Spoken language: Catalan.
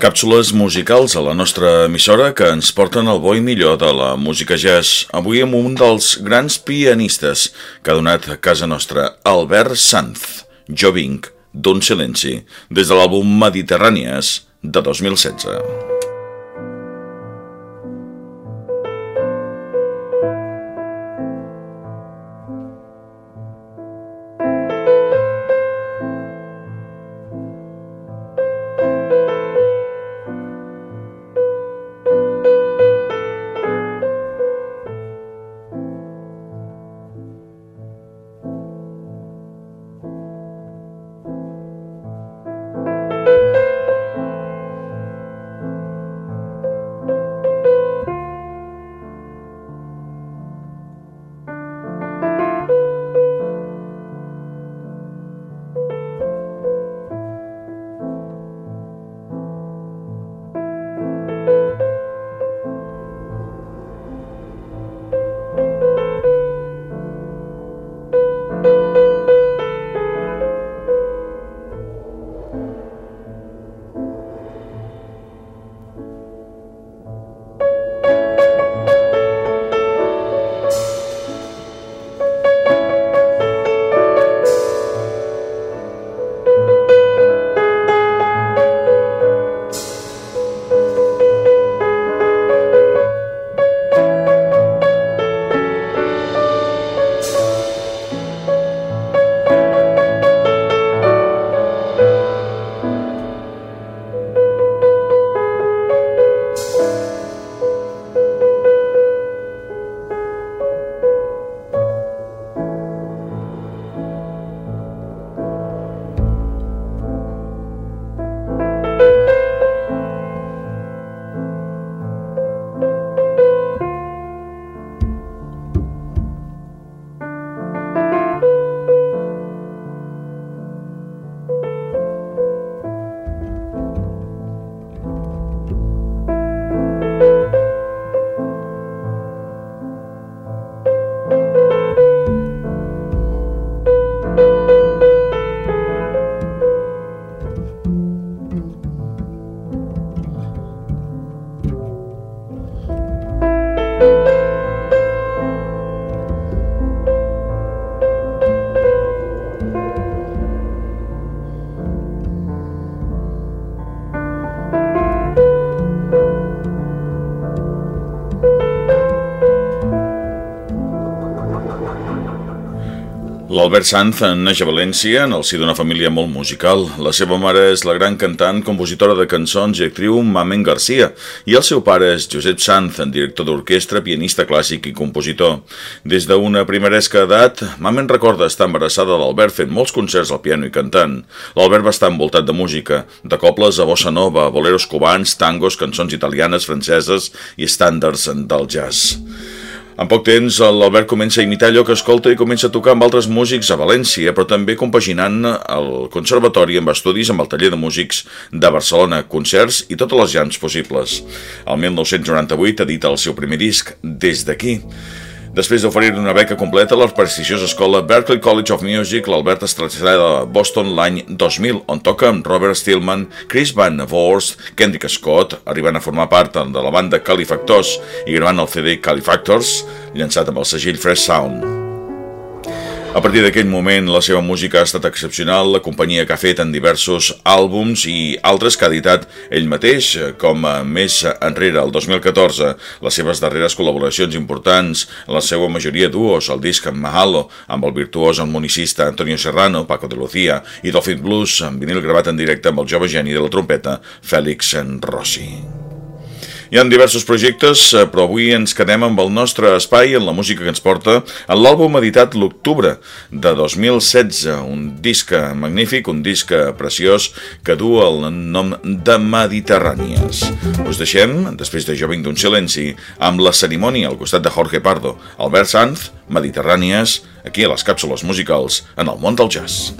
Càpsules musicals a la nostra emissora que ens porten el bo i millor de la música jazz. Avui amb un dels grans pianistes que ha donat a casa nostra, Albert Sanz. Jo vinc d'un silenci, des de l'àlbum Mediterrànies de 2016. L'Albert Sanz neix a València en el si d'una família molt musical. La seva mare és la gran cantant, compositora de cançons i actriu Mamen Garcia i el seu pare és Josep Sanz, director d'orquestra, pianista clàssic i compositor. Des d'una primeresca edat, Mamen recorda estar embarassada d'Albert fent molts concerts al piano i cantant. L'Albert va estar envoltat de música, de cobles a bossa nova, boleros cubans, tangos, cançons italianes, franceses i estàndards del jazz. En poc temps, l'Albert comença a imitar allò que escolta i comença a tocar amb altres músics a València, però també compaginant el conservatori amb estudis amb el taller de músics de Barcelona, concerts i totes les llams possibles. El 1998 edita el seu primer disc, Des d'aquí. Després d'oferir una beca completa a la prestigiosa escola Berklee College of Music, l'Albert es trasllada a Boston l'any 2000, on toca amb Robert Stillman, Chris Van Vorst, Kendrick Scott, arribant a formar part de la banda Califactors i gravant el CD Califactors, llançat amb el segell Fresh Sound. A partir d'aquell moment, la seva música ha estat excepcional, la companyia que ha fet en diversos àlbums i altres que ha editat ell mateix, com més enrere, el 2014, les seves darreres col·laboracions importants, la seva majoria duos, el disc Mahalo, amb el virtuós harmonicista Antonio Serrano, Paco de Lucía, i Dolphin Blues, amb vinil gravat en directe amb el jove geni de la trompeta, Fèlix Rossi. Hi ha diversos projectes, eh, però avui ens quedem amb el nostre espai en la música que ens porta en l'àlbum editat l'octubre de 2016, un disc magnífic, un disc preciós que du el nom de Mediterrànies. Us deixem, després de Jo vinc d'un silenci, amb la cerimònia al costat de Jorge Pardo, Albert Sanz, Mediterrànies, aquí a les càpsules musicals en el món del jazz.